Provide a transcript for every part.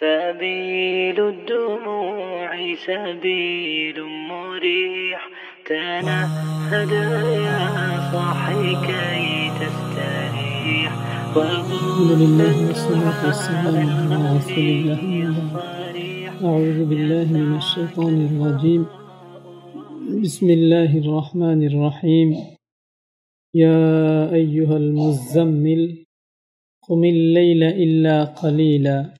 سبيل الدموع سبيل مريح. تنهد يا صاحي كي تستريح. الحمد لله والصلاة والسلام على رسول الله أعوذ بالله من الشيطان الرجيم. بسم الله الرحمن الرحيم. يا أيها المزمل قم الليل إلا قليلا.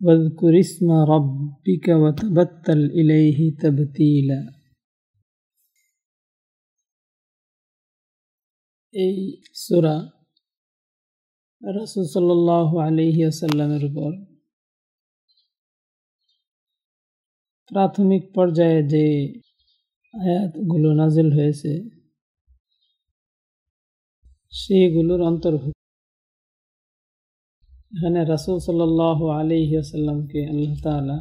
واذكر اسم ربك وتبتل إليه تبتيلا এই সুরা রাসুল সাল্লাহ আলহি আসাল্লামের উপর প্রাথমিক পর্যায়ে যে আয়াতগুলো নাজিল হয়েছে সেগুলোর অন্তর্ভুক্ত এখানে রাসুল সাল্লাহ আলহি আসাল্লামকে আল্লাহ তালা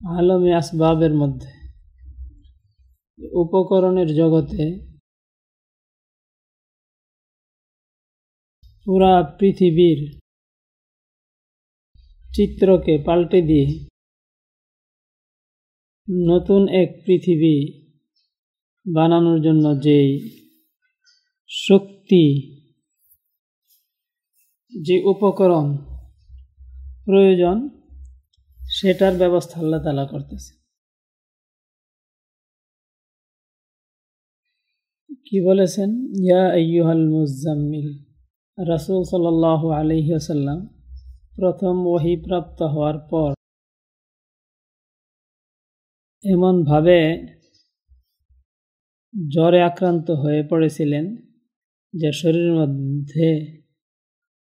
আলমে আসবাবের মধ্যে, উপকরণের জগতে পুরা পৃথিবীর চিত্রকে পাল্টে দিয়ে নতুন এক পৃথিবী বানানোর জন্য যে শক্তি যে উপকরণ প্রয়োজন, সেটার ব্যবস্থা আল্লাহ তালা করতেছে। কি বলেছেন? ইয়া আইয়ুহাল মুজাম্মিল। রাসুল সাল আলহিহাসাল্লাম প্রথম ওহি প্রাপ্ত হওয়ার পর এমনভাবে জ্বরে আক্রান্ত হয়ে পড়েছিলেন যে শরীরের মধ্যে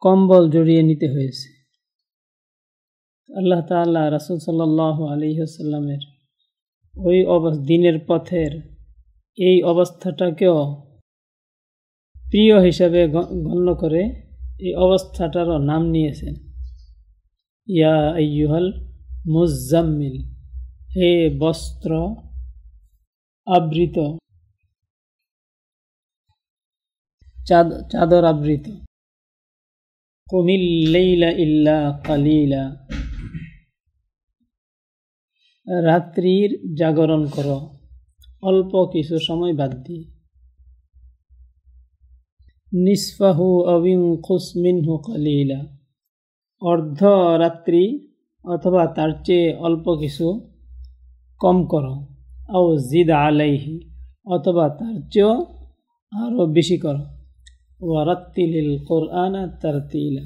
কম্বল জড়িয়ে নিতে হয়েছে। আল্লাহ তাল্লাহ রাসুল সাল্লাহ আলহিহাসাল্লামের ওই অবস্থা দিনের পথের এই অবস্থাটাকেও প্রিয় হিসাবে গণ্য করে এই অবস্থাটারও নাম নিয়েছেন। ইয়া আইয়ুহাল মুজাম্মিল হে বস্ত্র আবৃত চাদর আবৃত। কুমিল্লাইলা ইল্লা কালিলা রাত্রির জাগরণ করো, অল্প কিছু সময় বাদ দিয়ে। নিসফাহু অবিং খুসমিনহু কালিলা। অর্ধ রাত্রি অথবা তার চেয়ে অল্প কিছু কম করো, আও জিদ আলাইহি, অথবা তার চেয়েও আরও বেশি করো। ওয়ারাত্তিলিল কোরআন তারতিলা।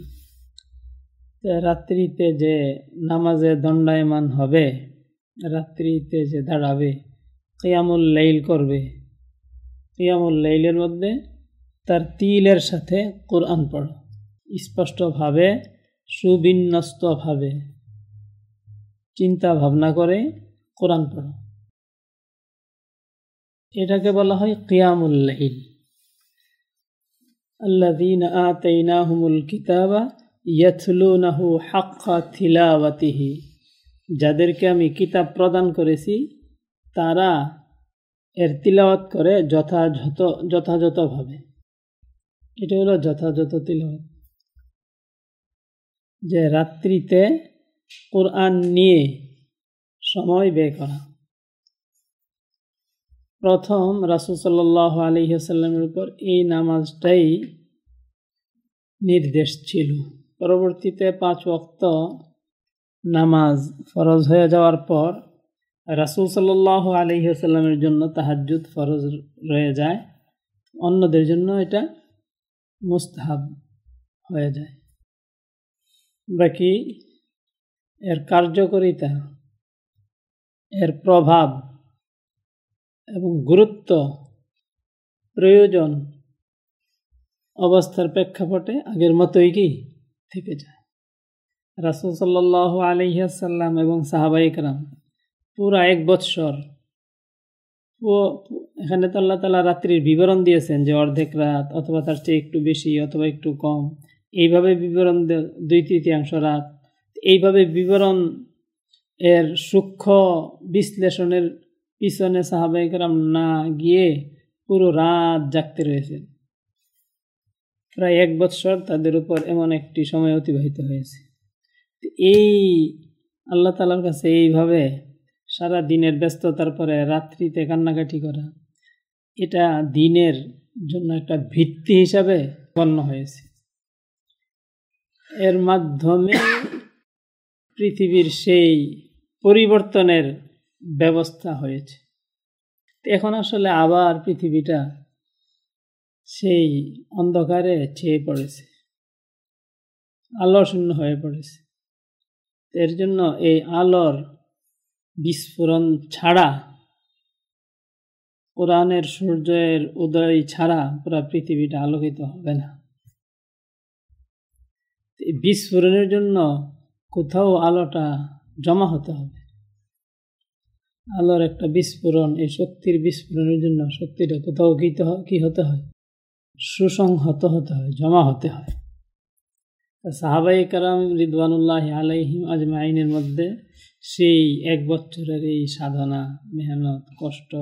রাত্রিতে যে নামাজে দণ্ডায়মান হবে, রাত্রিতে যে দাঁড়াবে, কিয়ামুল লাইল করবে। কিয়ামুল লাইলের মধ্যে তার তিলের সাথে কোরআন পড়ো। স্পষ্টভাবে, সুবিন্যস্তভাবে চিন্তা ভাবনা করে কোরআন পড়ো। এটাকে বলা হয় কিয়ামুল্লাইল আল্লাদিন আতাইনাহুমুল কিতাবা ইয়াথলুনাহু হাক্কা থিলাওয়াতিহি যাদেরকে আমি কিতাব প্রদান করেছি, তারা এর তিলাওয়াত করে যথাযথ, যথাযথভাবে। এটা হলো যথাযথ তিলাওয়াত। যে রাত্রিতে কোরআন নিয়ে সময় ব্যয় করা। প্রথম রাসুসাল্লাহ আলহিহাসাল্লামের উপর এই নামাজটাই নির্দেশ ছিল। পরবর্তীতে পাঁচ ওক্ত নামাজ ফরজ হয়ে যাওয়ার পর রাসুল সাল্লাহ আলহিহাসাল্লামের জন্য তাহাজুদ ফরজ রয়ে যায়, অন্যদের জন্য এটা মুস্তাহাব হয়ে যায়। বাকি এর কার্যকরিতা, এর প্রভাব এবং গুরুত্ব, প্রয়োজন অবস্থার প্রেক্ষাপটে আগের মতোই কি থেকে যায়। রাসুল সাল্লাহ আলহিহাসাল্লাম এবং সাহাবাইকরাম পুরা এক বৎসর এখানে তো আল্লাহ তালা রাত্রির বিবরণ দিয়েছেন যে অর্ধেক রাত অথবা তার চেয়ে একটু বেশি অথবা একটু কম, এইভাবে বিবরণ দুই তৃতীয়াংশ রাত, এইভাবে বিবরণ এর সূক্ষ্ম বিশ্লেষণের পিছনে সাহাবাইকরাম না গিয়ে পুরো রাত জাগতে রয়েছেন প্রায় এক বৎসর তাদের উপর এমন একটি সময় অতিবাহিত হয়েছে। এই আল্লাহ তালার কাছে এইভাবে সারা দিনের ব্যস্ততার পরে রাত্রিতে কান্নাকাটি করা, এটা দিনের জন্য একটা ভিত্তি হিসাবে গণ্য হয়েছে। এর মাধ্যমে পৃথিবীর সেই পরিবর্তনের ব্যবস্থা হয়েছে। এখন আসলে আবার পৃথিবীটা সেই অন্ধকারে ছেয়ে পড়েছে। আলো শূন্য হয়ে পড়েছে। এর জন্য এই আলোর বিস্ফোরণ ছাড়া, কোরআনের সূর্যের উদয় ছাড়া পুরা পৃথিবীটা আলোকিত হবে না। বিস্ফোরণের জন্য কোথাও আলোটা জমা হতে হবে। আলোর একটা বিস্ফোরণ, এই শক্তির বিস্ফোরণের জন্য শক্তিটা কোথাও কি হতে হয়? সুসংহত হতে হয়, জমা হতে হয়। সাহাবাই কারাম রিদওয়ানুল্লাহ আলাইহিম আজমাইনের মধ্যে সেই এক বছরের এই সাধনা, মেহনত, কষ্ট,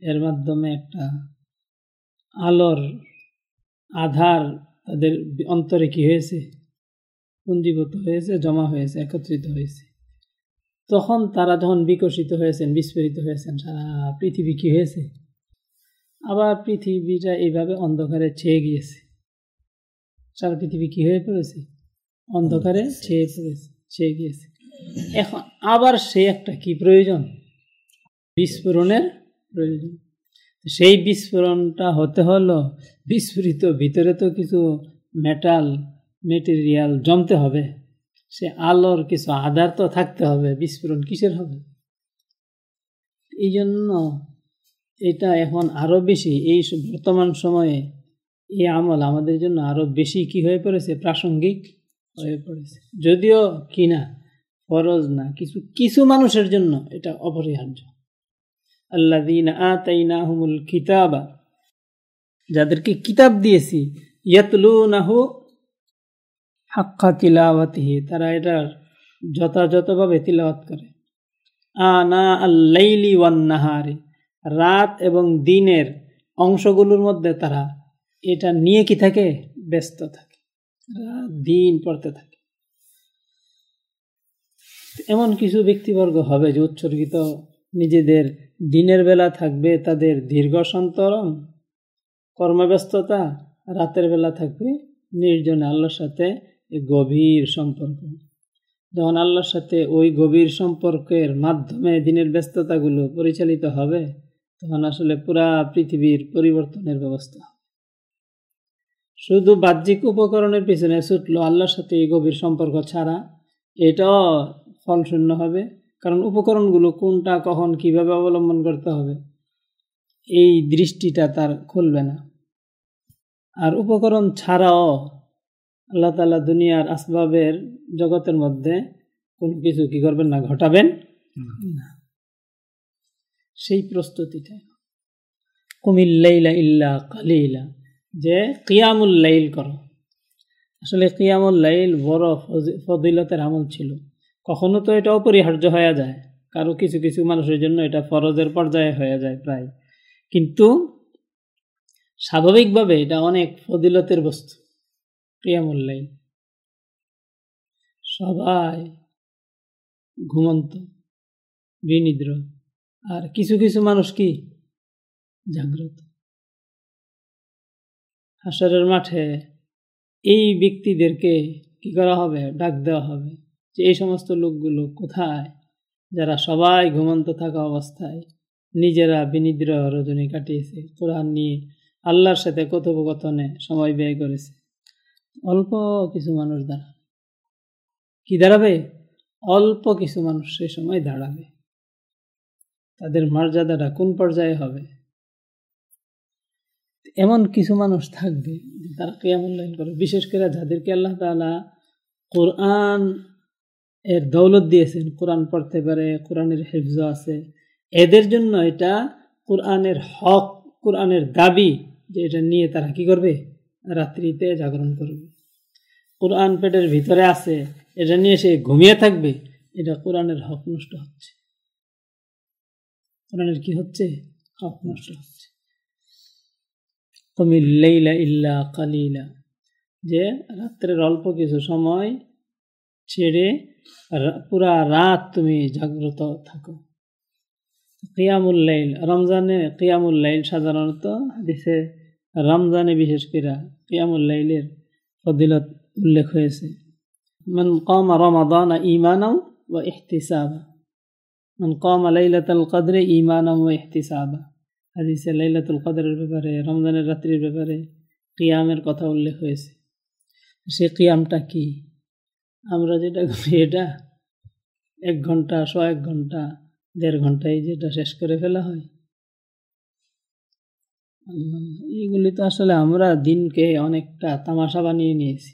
এর মাধ্যমে একটা আলোর আধার তাদের অন্তরে কি হয়েছে? পুঞ্জীভূত হয়েছে, জমা হয়েছে, একত্রিত হয়েছে। তখন তারা যখন বিকশিত হয়েছেন, বিস্ফোরিত হয়েছেন, সারা পৃথিবী কি হয়েছে? আবার পৃথিবীটা এইভাবে অন্ধকারে ছেয়ে গিয়েছে। সারা পৃথিবী কি হয়ে পড়েছে? অন্ধকারে ছেয়ে পড়েছে, ছেয়ে গিয়েছে। এখন আবার সে একটা কি প্রয়োজন? বিস্ফোরণের প্রয়োজন। সেই বিস্ফোরণটা হতে হলো, বিস্ফোরিত ভিতরে তো কিছু মেটাল মেটেরিয়াল জমতে হবে। সে আলোর কিছু আধার তো থাকতে হবে, বিস্ফোরণ কিসের হবে? এই জন্য এটা এখন আরও বেশি, এই বর্তমান সময়ে এই আমল আমাদের জন্য আরও বেশি কি হয়ে পড়েছে? প্রাসঙ্গিক হয়ে পড়েছে। যদিও কিনা, ফরজ না, কিছু কিছু মানুষের জন্য এটা অপরিহার্য। আল্লাহ দিন আতাইনাহুমুল কিতাবা, যাদেরকে কিতাব দিয়েছি ইয়াতলু নাহু হাক্কা তিলাওয়াতিহি তারা এটার যথাযথভাবে তিলাওয়াত করে। আনা আল্লাইলি ওয়ান নাহারি রাত এবং দিনের অংশগুলোর মধ্যে তারা এটা নিয়ে কি থাকে? ব্যস্ত থাকে। রাত দিন পড়তে থাকে। এমন কিছু ব্যক্তিবর্গ হবে যে উৎসর্গিত নিজেদের দিনের বেলা থাকবে, তাদের দীর্ঘ সন্তরণ, কর্মব্যস্ততা, রাতের বেলা থাকবে, নির্জনে আল্লাহর সাথে গভীর সম্পর্ক। যখন আল্লাহর সাথে ওই গভীর সম্পর্কের মাধ্যমে দিনের ব্যস্ততাগুলো পরিচালিত হবে, তখন আসলে পুরা পৃথিবীর পরিবর্তনের ব্যবস্থা শুধু বাহ্যিক উপকরণের পিছনে ছুটলো আল্লাহর সাথে এই গভীর সম্পর্ক ছাড়া, এটাও ফলশূন্য হবে, কারণ উপকরণগুলো কোনটা, কখন, কীভাবে অবলম্বন করতে হবে, এই দৃষ্টিটা তার খুলবে না। আর উপকরণ ছাড়াও আল্লাহ তালা দুনিয়ার আসবাবের জগতের মধ্যে কোনো কিছু কি করবেন না ঘটাবেন? সেই প্রস্তুতিটা কুমিল্লাইলা ইল্লা কালিলা। যে কিয়ামুল লাইল করো। আসলে কিয়ামুল লাইল বড় ফদিলতের আমল ছিল। কখনো তো এটা অপরিহার্য হয়ে যায়। কারও কিছু কিছু মানুষের জন্য এটা ফরজের পর্যায়ে হয়ে যায় প্রায়। কিন্তু স্বাভাবিকভাবে এটা অনেক ফদিলতের বস্তু। কিয়ামুল লাইল সবাই ঘুমন্ত, বিনিদ্র। আর কিছু কিছু মানুষ কি জাগ্রত। হাসরের মাঠে এই ব্যক্তিদেরকে কি করা হবে, ডাক দেওয়া হবে যে এই সমস্ত লোকগুলো কোথায়? যারা সবাই ঘুমন্ত থাকা অবস্থায় নিজেরা বিনিদ্র রজনী কাটিয়েছে। কোরআন নিয়ে আল্লাহর সাথে কথোপকথনে সময় ব্যয় করেছে। অল্প কিছু মানুষ দাঁড়াবে। কি দাঁড়াবে? অল্প কিছু মানুষ সে সময় দাঁড়াবে। তাদের মর্যাদাটা কোন পর্যায়ে হবে? এমন কিছু মানুষ থাকবে তারা কেমন লাইন করে বিশেষ করে যাদেরকে আল্লাহ তালা কোরআন এর দৌলত দিয়েছেন, কোরআন পড়তে পারে, কোরআনের হেফজ আছে। এদের জন্য এটা কোরআনের হক, কোরআনের দাবি যে এটা নিয়ে তারা কি করবে? রাত্রিতে জাগরণ করবে। কোরআন পেটের ভিতরে আছে, এটা নিয়ে সে ঘুমিয়ে থাকবে, এটা কোরআনের হক নষ্ট হচ্ছে। কোরআনের কি হচ্ছে? হক নষ্ট হচ্ছে। কমিল্লাইলা ইল্লা কালিলা। যে রাত্রের অল্প কিছু সময় ছেড়ে পুরা রাত তুমি জাগ্রত থাকো। কিয়ামুল্লাইল রমজানে কিয়ামুল্লাইল সাধারণত হাদিসে রমজানে বিশেষ করে কিয়ামুল্লাইলের ফদিলত উল্লেখ হয়েছে। মান কম রমাদান ইমানাও বা ইহতিসাবা। মান কম লাইলাতুল কদরে ইমানাও ওয়া ইহতিসাবা। হাদিসে লাইলাতুল কদরের ব্যাপারে, রমজানের রাত্রির ব্যাপারে কিয়ামের কথা উল্লেখ হয়েছে। সে কিয়ামটা কি? আমরা যেটা করি এটা এক ঘণ্টা শ এক ঘণ্টা, দেড় ঘন্টায় যেটা শেষ করে ফেলা হয়। এইগুলি তো আসলে আমরা দিনকে অনেকটা তামাশা বানিয়ে নিয়েছি।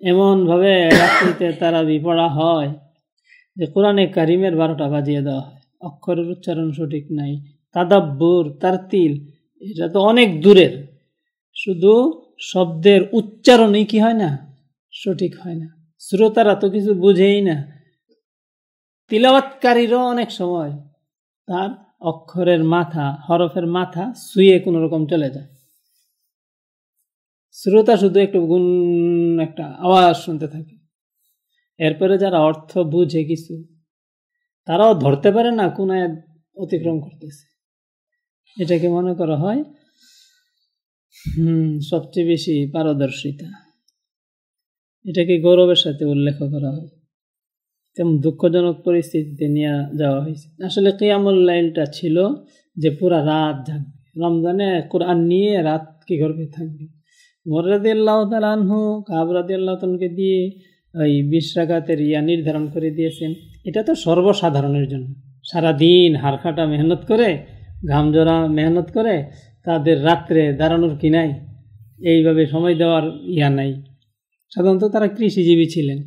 এমনভাবে রাত্রিতে তারা বিপড়া হয় যে কোরআনে কারিমের বারোটা বাজিয়ে দেওয়া হয়। অক্ষরের উচ্চারণ সঠিক নাই, তাদাব্বুর, তারতিল, এটা তো অনেক দূরের। শুধু শব্দের উচ্চারণই কি হয় না, সঠিক হয় না। শ্রোতারা তো কিছু বুঝেই না। তিলাবাতকারীরও অনেক সময় তার অক্ষরের মাথা, হরফের মাথা শুয়ে কোনো রকম চলে যায়। শ্রোতা শুধু একটু গুণ একটা আওয়াজ শুনতে থাকে। এরপরে যারা অর্থ বুঝে কিছু, তারাও ধরতে পারে না কোন অতিক্রম করতেছে। এটাকে মনে করা হয়, হুম, সবচেয়ে বেশি পারদর্শিতা। এটাকে গৌরবের সাথে উল্লেখ করা হয়। তেমন দুঃখজনক পরিস্থিতিতে নিয়ে যাওয়া হয়েছে। আসলে কিয়ামুল্লাইলটা ছিল যে পুরা রাত থাকবে রমজানে কোরআন নিয়ে রাত কি করবে থাকবে। মোরাদি আল্লাহ কাবরাদি আল্লাহ তালকে দিয়ে ওই বিশ রাগাতের ইয়া নির্ধারণ করে দিয়েছেন। এটা তো সর্বসাধারণের জন্য। সারাদিন হারখাটা মেহনত করে ঘাম জোড়া মেহনত করে, তাদের রাত্রে দাঁড়ানোর কি নাই? এইভাবে সময় দেওয়ার ইয়া নাই। সাধারণত তারা কৃষিজীবী ছিলেন।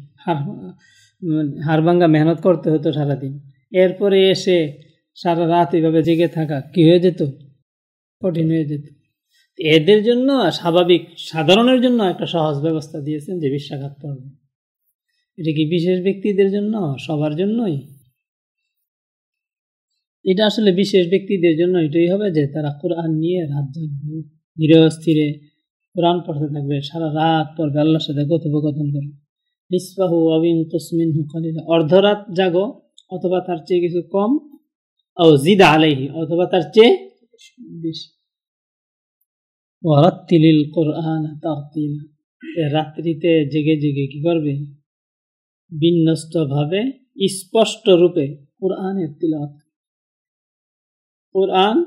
হাড়ভাঙ্গা মেহনত করতে হতো সারাদিন। এরপরে এসে সারা রাত এভাবে জেগে থাকা কি হয়ে যেত? কঠিন হয়ে যেত। এদের জন্য স্বাভাবিক, সাধারণের জন্য একটা সহজ ব্যবস্থা দিয়েছেন যে বিশ্বাঘাত পড়বে এটা কি বিশেষ ব্যক্তিদের জন্য? সবার জন্যই? এটা আসলে বিশেষ ব্যক্তিদের জন্য এটাই হবে যে তারা কোরআন নিয়ে রাত ধীরে কোরআন পড়তে থাকবে, সারা রাত পড়বে, আল্লাহর সাথে কথোপকথন করবে। নিসফাহু অবিন তসমিন কালিলা। অর্ধরাত জাগো, অথবা তার চেয়ে কিছু কম ও জিদা আলাইহি, অথবা তার চেয়ে বেশি। ওয়ারাত্তিলিল কোরআন তারতিলা। রাত্রিতে জেগে জেগে কি করবে? বিন্যস্ত ভাবে, স্পষ্ট রূপে কোরআনের তিলাওয়াত। কোরআন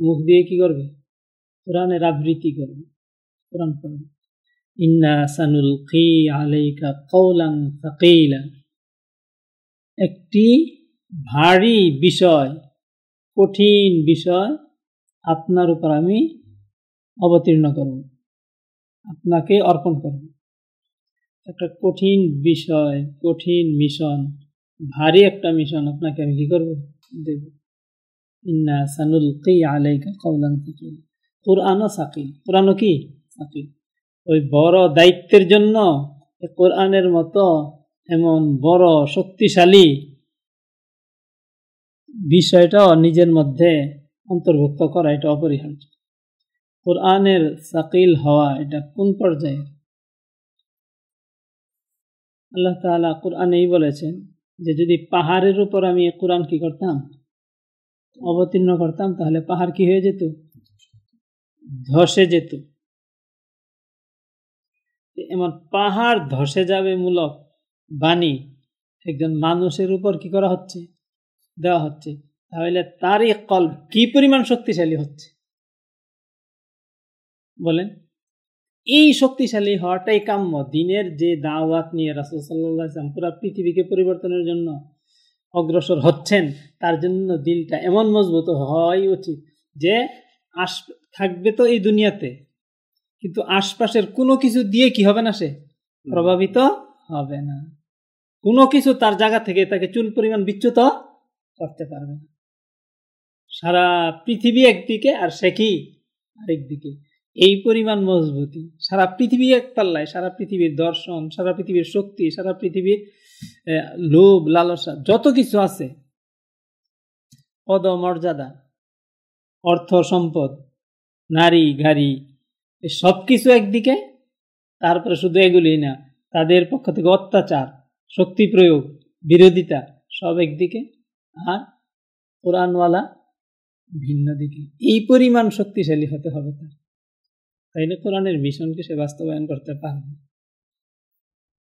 মুখ দিয়ে কি করবে? কোরআনের আবৃত্তি করবে। কোরআন পড়বে। আলাইকা একটি ভারী বিষয়, কঠিন বিষয় আপনার উপর আমি অবতীর্ণ করব, আপনাকে অর্পণ করব। একটা কঠিন বিষয়, কঠিন মিশন, ভারী একটা মিশন আপনাকে আমি কি করব? দেব। ইন্না সানুলকি আলাইকা কৌলাং ফাকিল কোরআনও সাকিল। কোরআনও কি? সাকিল। ওই বড় দায়িত্বের জন্য কোরআনের মতো এমন বড় শক্তিশালী বিষয়টাও নিজের মধ্যে অন্তর্ভুক্ত করা এটা অপরিহার্য। কোরআনের সাকিল হওয়া এটা কোন পর্যায়ে? আল্লাহ তালা কোরআনেই বলেছেন যে যদি পাহাড়ের উপর আমি কোরআন কি করতাম? অবতীর্ণ করতাম, তাহলে পাহাড় কি হয়ে যেত? ধসে যেত। এমন পাহাড় ধসে যাবে মূলক বাণী। একজন মানুষের উপর কি করা হচ্ছে? দেওয়া হচ্ছে। তাহলে তারই কল কি পরিমাণ শক্তিশালী হচ্ছে? বলেন। এই শক্তিশালী হওয়াটাই কাম্য। দিনের যে দাওয়াত নিয়ে রাসুল সাল্লাম পুরা পৃথিবীকে পরিবর্তনের জন্য অগ্রসর হচ্ছেন, তার জন্য দিলটা এমন মজবুত হওয়াই উচিত যে আস থাকবে তো এই দুনিয়াতে। কিন্তু আশপাশের কোনো কিছু দিয়ে কি হবে না সে? প্রভাবিত হবে না। কোনো কিছু তার জায়গা থেকে তাকে চুল পরিমাণ বিচ্যুত করতে পারবে না। সারা পৃথিবী একদিকে আর সে কি? আরেক দিকে। এই পরিমাণ মজবুতি। সারা পৃথিবী এক পাল্লায় সারা পৃথিবীর দর্শন সারা পৃথিবীর শক্তি সারা পৃথিবীর লোভ লালসা যত কিছু আছে পদ মর্যাদা অর্থ সম্পদ নারী গাড়ি সব কিছু একদিকে, তারপরে শুধু এগুলি না, তাদের পক্ষ থেকে অত্যাচার, শক্তি প্রয়োগ, বিরোধিতা, সব একদিকে আর কোরআনওয়ালা ভিন্ন দিকে। এই পরিমাণ শক্তিশালী হতে হবে তার। তাইলে কোরআনের মিশনকে সে বাস্তবায়ন করতে পারবে।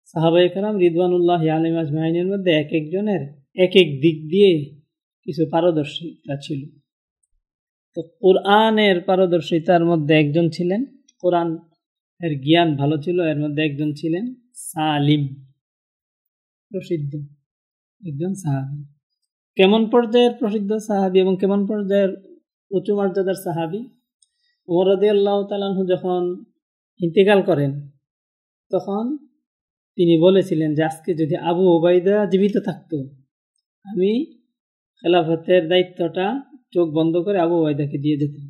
সাহাবাই কালাম রিদওয়ানুল্লাহ আলিম আজমাইনের মধ্যে এক একজনের এক এক দিক দিয়ে কিছু পারদর্শিতা ছিল। তো কোরআনের পারদর্শিতার মধ্যে একজন ছিলেন কোরআন এর জ্ঞান ভালো ছিল, এর মধ্যে একজন ছিলেন সালিম, প্রসিদ্ধ একজন সাহাবি। কেমন পর্যায়ের প্রসিদ্ধ সাহাবি এবং কেমন পর্যায়ের উঁচু মর্যাদার সাহাবি? ওমরদি আল্লাহ তালাহু যখন ইন্তেকাল করেন, তখন তিনি বলেছিলেন যে, আজকে যদি আবু ওবায়দা জীবিত থাকত, আমি খেলাফতের দায়িত্বটা চোখ বন্ধ করে আবু ওবায়দাকে দিয়ে যেতাম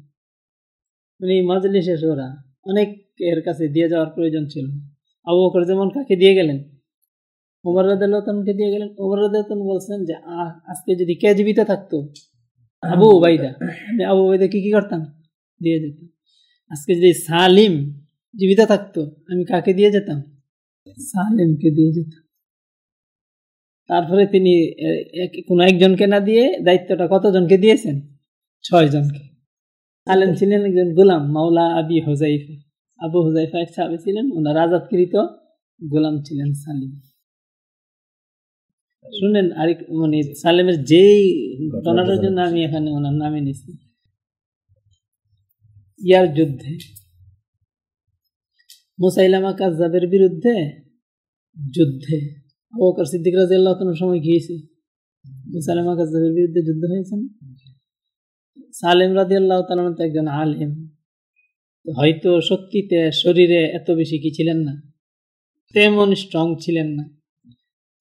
মানে মাজলিসে ওরা অনেক এর কাছে দিয়ে যাওয়ার প্রয়োজন ছিল। আবু বকর যেমন কাকে দিয়ে গেলেন? উমর রাদালকে দিয়ে গেলেন। উমর রাদালতন বলছেন যে আজকে যদি কে জীবিত থাকতো? আবু ওবাইদা আমি আবু ওবাইদা কি কি করতাম? দিয়ে যেতাম আজকে যদি সালিম জীবিত থাকতো, আমি কাকে দিয়ে যেতাম? সালিমকে দিয়ে যেতাম তারপরে তিনি কোনো একজনকে না দিয়ে দায়িত্বটা কতজনকে দিয়েছেন? ছয় সালেম ছিলেন একজন গোলাম মাওলা আবি হোজাইফা আবু হুজাইফা এক সাহাবি ছিলেন ওনার আজাদকৃত গোলাম ছিলেন সালিম। শুনেন আরেক মানে সালেমের যেই ঘটনাটার জন্য আমি এখানে ওনার নামে নিছি। ইয়ার যুদ্ধে মুসাইলামা কাজাবের বিরুদ্ধে যুদ্ধে আবুবকর সিদ্দিক রাজিয়াল্লাহ সময় গিয়েছে। মুসাইলামা কাজাবের বিরুদ্ধে যুদ্ধ হয়েছে সালেম রাজিয়াল্লাহ তালন তো একজন আলেম। হয়তো শক্তিতে শরীরে এত বেশি কি ছিলেন না? তেমন স্ট্রং ছিলেন না।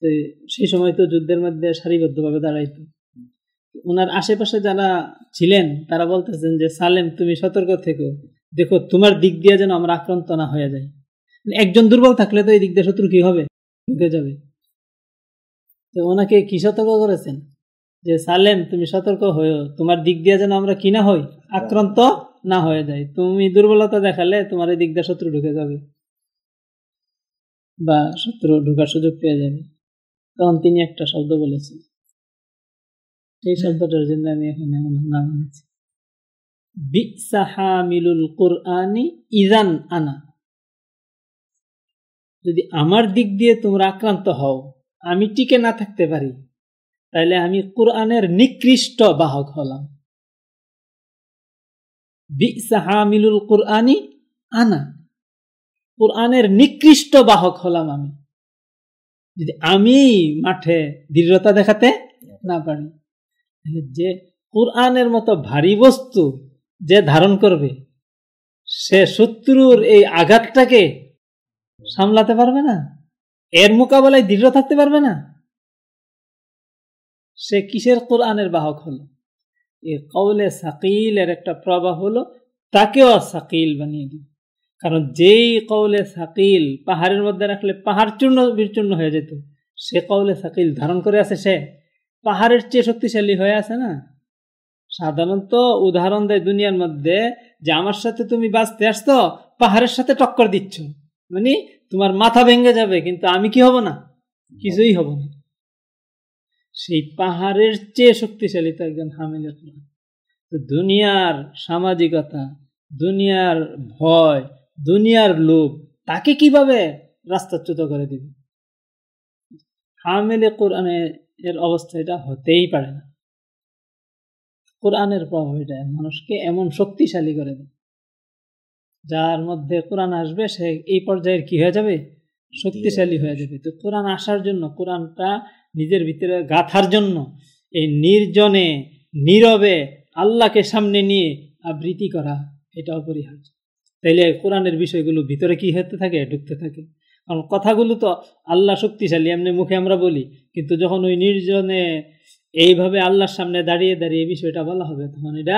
তো সেই সময় তো যুদ্ধের মধ্যে সারিবদ্ধভাবে দাঁড়াইতো। ওনার আশেপাশে যারা ছিলেন, তারা বলতেছেন যে, সালেম, তুমি সতর্ক থেকো। দেখো, তোমার দিক দিয়ে যেন আমরা আক্রান্ত না হয়ে যাই। একজন দুর্বল থাকলে তো এই দিক দিয়ে শত্রু কি হবে? ঢুকে যাবে। তো ওনাকে কি সতর্ক করেছেন? যে, সালেম, তুমি সতর্ক হয়েও, তোমার দিক দিয়ে যেন আমরা কি না হই, আক্রান্ত না হয়ে যায় তুমি দুর্বলতা দেখালে তোমার এই দিক দিয়ে শত্রু ঢুকে যাবে বা শত্রু ঢুকার সুযোগ পেয়ে যাবে। তখন তিনি একটা শব্দ বলেছেন। সেই শব্দটার জন্য আমি এখানে নাম নিয়েছি বিসাহামিলুল কোরআনি ইজান আনা। যদি আমার দিক দিয়ে তোমরা আক্রান্ত হও, আমি টিকে না থাকতে পারি। তাইলে আমি কোরআনের নিকৃষ্ট বাহক হলাম। বিসাহামিলুল কোরআনি আনা। কোরআনের নিকৃষ্ট বাহক হলাম আমি। যদি আমি মাঠে দৃঢ়তা দেখাতে না পারি যে কোরআনের মতো ভারী বস্তু যে ধারণ করবে, সে শত্রুর এই আঘাতটাকে সামলাতে পারবে না? এর মোকাবেলায় দৃঢ় থাকতে পারবে না? সে কিসের কোরআনের বাহক হলো? এ কৌলে সাকিলের একটা প্রবাহ হলো, তাকেও সাকিল বানিয়ে দিবে কারণ যেই কৌলে সাকিল পাহাড়ের মধ্যে রাখলে পাহাড় চূর্ণ বিচূর্ণ হয়ে যেত, সে কৌলে সাকিল ধারণ করে আছে সে। পাহাড়ের চেয়ে শক্তিশালী হয়ে আছে না? সাধারণত উদাহরণ দেয় দুনিয়ার মধ্যে যে, আমার সাথে তুমি বাঁচতে আসতো পাহাড়ের সাথে টক্কর দিচ্ছ। মানে তোমার মাথা ভেঙে যাবে, কিন্তু আমি কি হব না? কিছুই হব না। সেই পাহাড়ের চেয়ে শক্তিশালী তো একজন হামিলের তো দুনিয়ার সামাজিকতা, দুনিয়ার ভয়, দুনিয়ার লোভ, তাকে কীভাবে রাস্তাচ্যুত করে দিবে? হামেলে কোরআনে এর অবস্থা এটা হতেই পারে না। কোরআনের প্রভাব এটা, মানুষকে এমন শক্তিশালী করে দেয় যার মধ্যে কোরআন আসবে, সে এই পর্যায়ের কি হয়ে যাবে? শক্তিশালী হয়ে যাবে। তো কোরআন আসার জন্য কোরআনটা নিজের ভিতরে গাথার জন্য এই নির্জনে, নীরবে আল্লাহকে সামনে নিয়ে আবৃত্তি করা, এটা অপরিহার্য। তাইলে কোরআনের বিষয়গুলো ভিতরে কি হতে থাকে, ঢুকতে থাকে? কারণ কথাগুলো তো আল্লাহ শক্তিশালী, এমনি মুখে আমরা বলি, কিন্তু যখন ওই নির্জনে এইভাবে আল্লাহর সামনে দাঁড়িয়ে দাঁড়িয়ে বিষয়টা বলা হবে, তখন এটা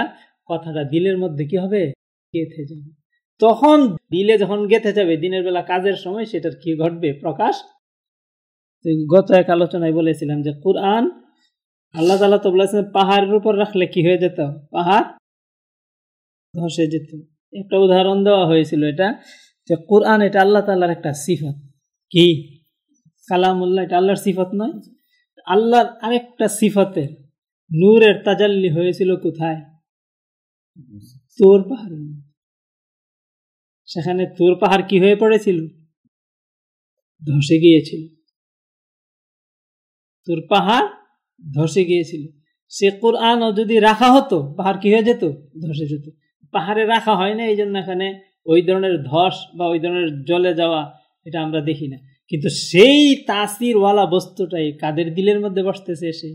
কথাটা দিলের মধ্যে কি হবে? গেঁথে যাবে। তখন দিলে যখন গেঁথে যাবে, দিনের বেলা কাজের সময় সেটার কি ঘটবে? প্রকাশ গত এক আলোচনায় বলেছিলাম যে কোরআন আল্লাহ তালা তো বলেছেন পাহাড়ের উপর রাখলে কি হয়ে যেত? পাহাড় ধসে যেত। একটা উদাহরণ দেওয়া হয়েছিল এটা, যে কোরআন এটা আল্লাহ তাল্লাহর একটা সিফত। কি? কালামুল্লাহ এটা আল্লাহর সিফত নয়। আল্লাহর আরেকটা সিফতের নূরের তাজাল্লি হয়েছিল কোথায়? তোর পাহাড়ের সেখানে তোর পাহাড় কি হয়ে পড়েছিল? ধসে গিয়েছিল। তোর পাহাড় ধসে গিয়েছিল। সে কোরআন যদি রাখা হতো, পাহাড় কি হয়ে যেত? ধসে যেত। পাহাড়ে রাখা হয় না এই জন্য এখানে ওই ধরনের ধস বা ওই ধরনের জলে যাওয়া এটা আমরা দেখি না। কিন্তু সেই তাসিরওয়ালা বস্তুটাই কাদের দিলের মধ্যে বসতেছে এসে?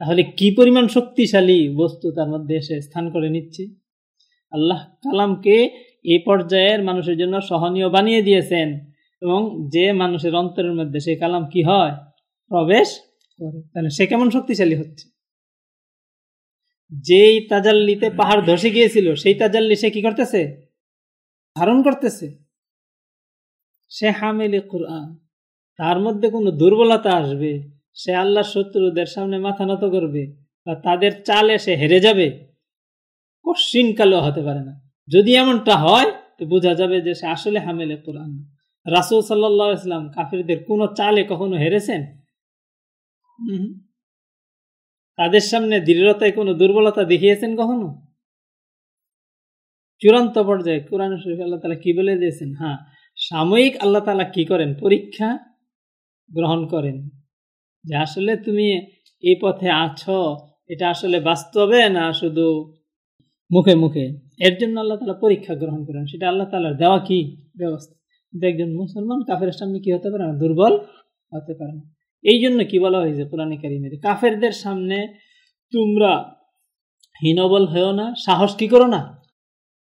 তাহলে কি পরিমাণ শক্তিশালী বস্তু তার মধ্যে এসে স্থান করে নিচ্ছে? আল্লাহ কালামকে এই পর্যায়ের মানুষের জন্য সহনীয় বানিয়ে দিয়েছেন এবং যে মানুষের অন্তরের মধ্যে সেই কালাম কি হয়? প্রবেশ করে। তাহলে সে কেমন শক্তিশালী হচ্ছে? যেই তাজাল্লিতে পাহাড় ধসে গিয়েছিল, সেই তাজাল্লি সে কি করতেছে? ধারণ করতেছে। সে হামেলে কোরআন। তার মধ্যে কোনো দুর্বলতা আসবে। সে আল্লাহ শত্রুদের সামনে মাথা নত করবে বা তাদের চালে সে হেরে যাবে। কশিনকালেও হতে পারে না। যদি এমনটা হয়, তো বোঝা যাবে যে সে আসলে হামেলে কোরআন। রাসুল সাল্লাহ ইসলাম কাফিরদের কোনো চালে কখনো হেরেছেন? তাদের সামনে দৃঢ়তায় কোনো দুর্বলতা দেখিয়েছেন কখনো? চূড়ান্ত পর্যায়ে কোরআন শরীফ আল্লাহ তালা কি বলে দিয়েছেন? হ্যাঁ সাময়িক আল্লাহ তালা কি করেন? পরীক্ষা গ্রহণ করেন। যে আসলে তুমি এই পথে আছো, এটা আসলে বাস্তবে না শুধু মুখে মুখে? এর জন্য আল্লাহ তালা পরীক্ষা গ্রহণ করেন। সেটা আল্লাহ তালার দেওয়া কি ব্যবস্থা? কিন্তু একজন মুসলমান কাফের সামনে কি হতে পারে না? দুর্বল হতে পারে না। এই জন্য কি বলা হয়েছে কোরআনে কারিমের কাফেরদের সামনে তোমরা হীনবল হয়েও না, সাহস কি করো না?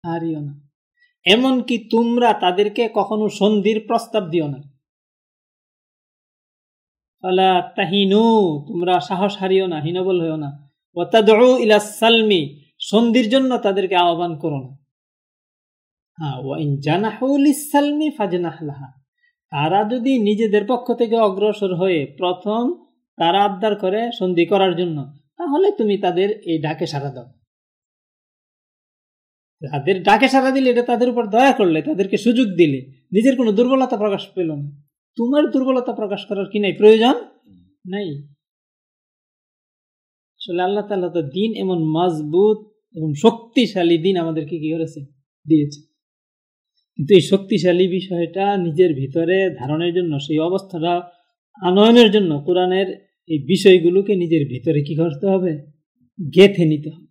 হারিও না। এমনকি তোমরা তাদেরকে কখনো সন্ধির প্রস্তাব দিও না। তাহিনু, তোমরা সাহস হারিও না, হীনবল হয়েও না। ওতাদু ইলা সালমি, সন্ধির জন্য তাদেরকে আহ্বান করো না। হ্যাঁ ওয়াইন জানাহুল ইসালমি ফাজনাহলাহা তারা যদি নিজেদের পক্ষ থেকে অগ্রসর হয়ে প্রথম তারা আবদার করে সন্ধি করার জন্য, তাহলে তুমি তাদের এই ডাকে সাড়া দাও। তাদের ডাকে সাড়া দিলে এটা তাদের উপর দয়া করলে, তাদেরকে সুযোগ দিলে নিজের কোনো দুর্বলতা প্রকাশ পেল না। তোমার দুর্বলতা প্রকাশ করার কি নাই প্রয়োজন? নাই। আসলে আল্লাহ তাল্লাহ তো দিন এমন মজবুত এবং শক্তিশালী দিন আমাদেরকে কি করেছে? দিয়েছে। কিন্তু এই শক্তিশালী বিষয়টা নিজের ভিতরে ধারণের জন্য, সেই অবস্থাটা আনয়নের জন্য কোরআনের এই বিষয়গুলোকে নিজের ভিতরে কি করতে হবে? গেথে নিতে হবে।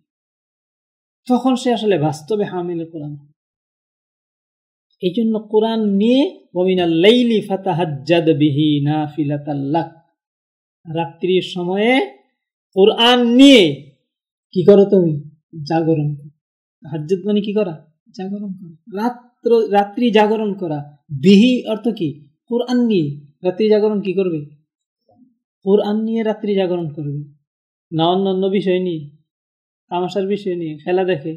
তখন সে আসলে বাস্তবে হামিলে কোরআন। এই জন্য কোরআন নিয়ে ওমিনাল্লাইলি ফাতাহাজ্জাদ বিহি না ফিলাতাল্লাক রাত্রির সময়ে কোরআন নিয়ে কি করো তুমি? জাগরণ করো। হাজ্জাদ মানে কি করা? জাগরণ করা। রাত্র রাত্রি জাগরণ করা। বিহি অর্থ কি? কোরআন নিয়ে। রাত্রি জাগরণ কি করবে? কোরআন নিয়ে রাত্রি জাগরণ করবে। না অন্য অন্য বিষয় নিয়ে, তামাশার বিষয় নিয়ে, খেলা দেখে।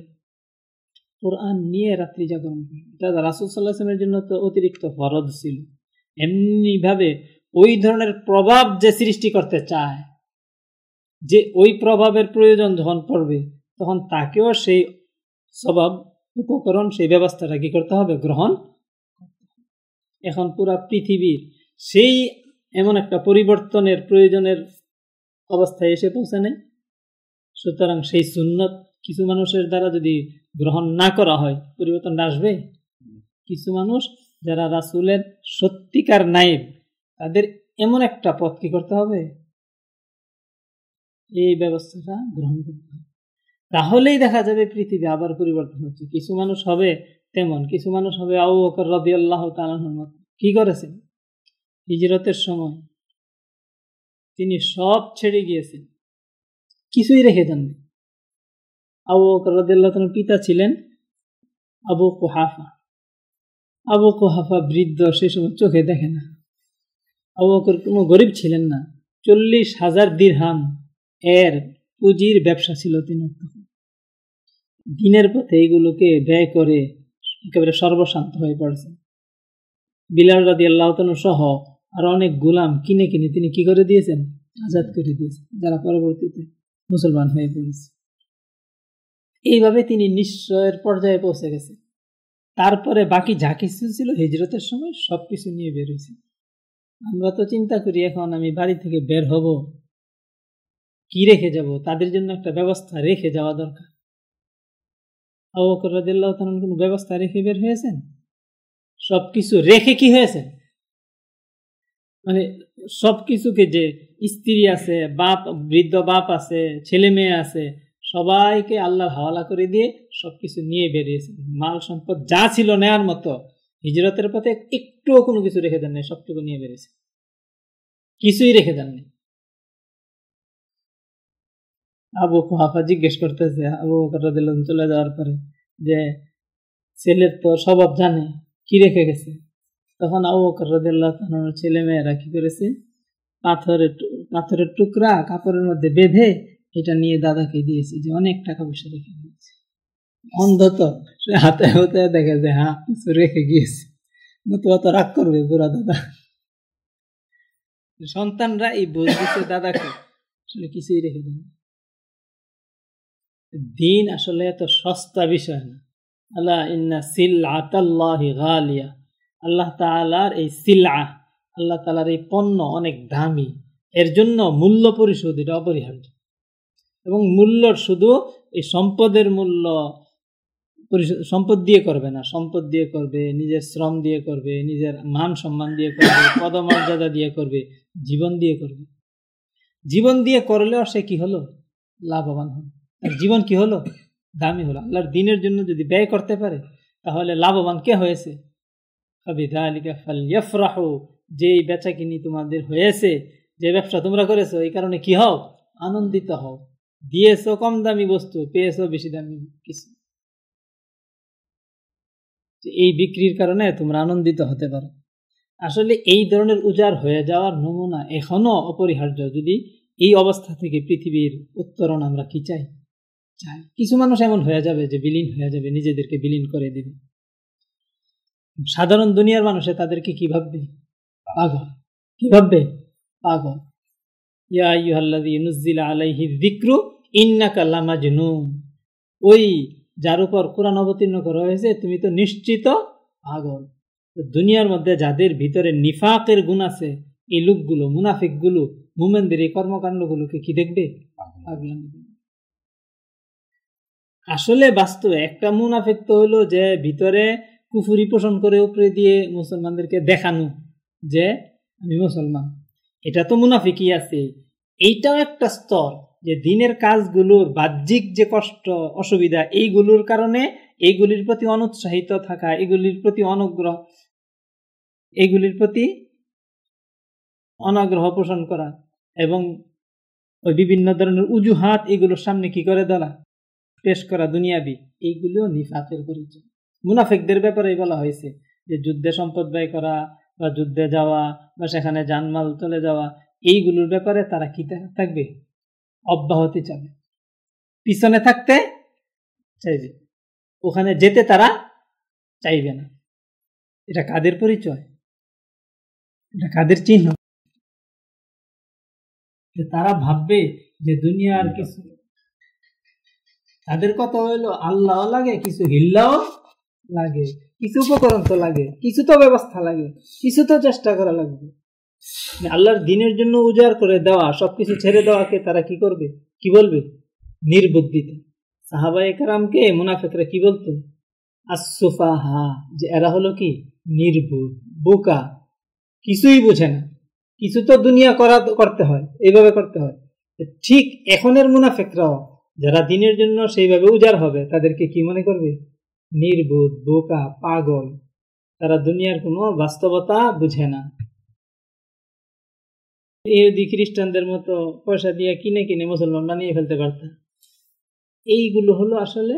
কোরআন নিয়ে রাত্রি জাগরণ করে এটা রাসুল সাল্লাহামের জন্য তো অতিরিক্ত ফরজ ছিল। এমনিভাবে ওই ধরনের প্রভাব যে সৃষ্টি করতে চায়, যে ওই প্রভাবের প্রয়োজন যখন পড়বে, তখন তাকেও সেই স্বভাব উপকরণ সেই ব্যবস্থাটা কি করতে হবে? গ্রহণ এখন পুরা পৃথিবীর সেই এমন একটা পরিবর্তনের প্রয়োজনের অবস্থায় এসে পৌঁছে নেই সুতরাং সেই সুন্নত কিছু মানুষের দ্বারা যদি গ্রহণ না করা হয় পরিবর্তনটা আসবে? কিছু মানুষ যারা রাসুলের সত্যিকার নাইব তাদের এমন একটা পথ কি করতে হবে? এই ব্যবস্থাটা গ্রহণ করতে হবে। তাহলেই দেখা যাবে পৃথিবী আবার পরিবর্তন হচ্ছে। কিছু মানুষ হবে তেমন, কিছু মানুষ হবে আউ বকর রবি আল্লাহ মত। কি করেছেন? হিজরতের সময় তিনি সব ছেড়ে গিয়েছেন। কিছুই রেখে যাননি আবু বকর রদি আল্লাহ পিতা ছিলেন আবু কোহাফা। আবু কোহাফা বৃদ্ধ সেই সময় চোখে দেখে না। আবু বকর কোনো গরিব ছিলেন না। চল্লিশ হাজার দিরহাম এর পুঁজির ব্যবসা ছিল তিনি। দিনের পথে এইগুলোকে ব্যয় করে একেবারে সর্বশান্ত হয়ে পড়েছে। বিলাল রাদি আল্লাহ সহ আর অনেক গুলাম কিনে কিনে তিনি কি করে দিয়েছেন? আজাদ করে দিয়েছেন, যারা পরবর্তীতে মুসলমান হয়ে পড়েছে। এইভাবে তিনি নিশ্চয়ের পর্যায়ে পৌঁছে গেছে। তারপরে বাকি যা কিছু ছিল হিজরতের সময় সব কিছু নিয়ে বের হয়েছে। আমরা তো চিন্তা করি, এখন আমি বাড়ি থেকে বের হব। কি রেখে যাব? তাদের জন্য একটা ব্যবস্থা রেখে যাওয়া দরকার। কোনো ব্যবস্থা রেখে বের হয়েছেন? সব কিছু রেখে কি হয়েছে? মানে সব কিছুকে যে স্ত্রী আছে, বাপ, বৃদ্ধ বাপ আছে, ছেলে মেয়ে আছে, সবাইকে আল্লাহর হাওয়ালা করে দিয়ে সবকিছু নিয়ে বেরিয়েছে মাল সম্পদ যা ছিল নেয়ার মতো, হিজরতের পথে একটুও কোনো কিছু রেখে দেন নাই, সবটুকু নিয়ে বেরিয়েছে কিছুই রেখে দেননি আবু কুহাফা জিজ্ঞেস করতেছে, আবু দিল চলে যাওয়ার পরে যে ছেলের তো স্বভাব জানে, কি রেখে গেছে? তখন আবু কার্লাহ ছেলে মেয়েরা কি করেছে? পাথরের পাথরের টুকরা কাপড়ের মধ্যে বেঁধে এটা নিয়ে দাদাকে দিয়েছে যে অনেক টাকা পয়সা রেখে দিয়েছে। অন্ধ তো হাতে হাতে দেখে যে হ্যাঁ কিছু রেখে গিয়েছে। তো অত রাগ করবে, বুড়া দাদা। সন্তানরা এই বোঝ দিচ্ছে দাদাকে, আসলে কিছুই রেখে দেবে দিন আসলে এত সস্তা বিষয় না। আল্লাহ ইন্না সিল আতাল্লাহি গালিয়া। আল্লাহ তালার এই সিলা আল্লাহ তালার এই পণ্য অনেক দামি। এর জন্য মূল্য পরিশোধ এটা অপরিহার্য। এবং মূল্যর শুধু এই সম্পদের মূল্য সম্পদ দিয়ে করবে না। সম্পদ দিয়ে করবে নিজের শ্রম দিয়ে করবে নিজের মান সম্মান দিয়ে করবে পদমর্যাদা দিয়ে করবে জীবন দিয়ে করবে। জীবন দিয়ে করলেও সে কি হলো? লাভবান হলো। জীবন কি হলো? দামি হলো। আল্লাহর দিনের জন্য যদি ব্যয় করতে পারে, তাহলে লাভবান কে হয়েছে? যেই বেচা কিনি তোমাদের হয়েছে, যে ব্যবসা তোমরা করেছ, এই কারণে কি হও? আনন্দিত হও। দিয়েছ কম দামি বস্তু, পেয়েছ বেশি দামি কিছু। এই বিক্রির কারণে তোমরা আনন্দিত হতে পারো। আসলে এই ধরনের উজাড় হয়ে যাওয়ার নমুনা এখনও অপরিহার্য। যদি এই অবস্থা থেকে পৃথিবীর উত্তরণ আমরা কি চাই? চাই কিছু মানুষ এমন হয়ে যাবে যে বিলীন হয়ে যাবে নিজেদেরকে বিলীন করে দেবে। সাধারণ দুনিয়ার মানুষে তাদেরকে কি ভাববে? পাগল। কি ভাববে? পাগল। ইয়া ইউহাল্লাদি নুজিলা আলাইহি যিকরু ইন্নাকা লামাজনুন। ওই যার উপর কোরআন অবতীর্ণ করা হয়েছে তুমি তো নিশ্চিত পাগল। দুনিয়ার মধ্যে যাদের ভিতরে নিফাকের গুণ আছে এই লোকগুলো মুনাফিকগুলো মুমেনদের এই কর্মকাণ্ডগুলোকে কি দেখবে। আসলে বাস্তবে একটা মুনাফিক তো হলো যে ভিতরে কুফুরি পোষণ করে উপরে দিয়ে মুসলমানদেরকে দেখানো যে আমি মুসলমান। এটা তো মুনাফিকই আছে। এইটাও একটা স্তর যে দিনের কাজগুলোর বাহ্যিক যে কষ্ট, অসুবিধা, এইগুলোর কারণে এইগুলির প্রতি অনুৎসাহিত থাকা এগুলির প্রতি অনুগ্রহ এগুলির প্রতি অনাগ্রহ পোষণ করা এবং ওই বিভিন্ন ধরনের উজুহাত এগুলোর সামনে কি করে দেওয়া পেশ করা দুনিয়াবি, এইগুলিও নিফাতের পরিচয়। মুনাফেকদের ব্যাপারে বলা হয়েছে যে, যুদ্ধে সম্পদ ব্যয় করা বা যুদ্ধে যাওয়া বা সেখানে জানমাল চলে যাওয়া, এইগুলোর ব্যাপারে তারা কি থাকবে? অব্যাহতি চাবে। পিছনে থাকতে চাইবে। ওখানে যেতে তারা চাইবে না। এটা কাদের পরিচয়? এটা কাদের চিহ্ন? তারা ভাববে যে দুনিয়ার কিছু তাদের কথা হইল আল্লাহ লাগে, কিছু হিল্লাও লাগে, কিছু উপকরণ তো লাগে, কিছু তো ব্যবস্থা লাগে, কিছু তো চেষ্টা করা লাগবে। আল্লাহর দিনের জন্য উজাড় করে দেওয়া, সবকিছু ছেড়ে দেওয়াকে তারা কি করবে? কি বলবে? নির্বুদ্ধিতা। সাহাবাই কারামকে মুনাফেকরা কি বলতো? আসুফা হা যে এরা হলো কি? নির্বুধ, বোকা। কিছুই বোঝে না। কিছু তো দুনিয়া করা, করতে হয়, এইভাবে করতে হয়। ঠিক এখনের মুনাফেকরাও যারা দিনের জন্য সেইভাবে উজাড় হবে, তাদেরকে কি মনে করবে? নির্বোধ, বোকা, পাগল। তারা দুনিয়ার কোনো বাস্তবতা বুঝে না। ইহুদি খ্রিস্টানদের মতো পয়সা দিয়ে কিনে কিনে মুসলমান বানিয়ে ফেলতে পারত। এইগুলো হলো আসলে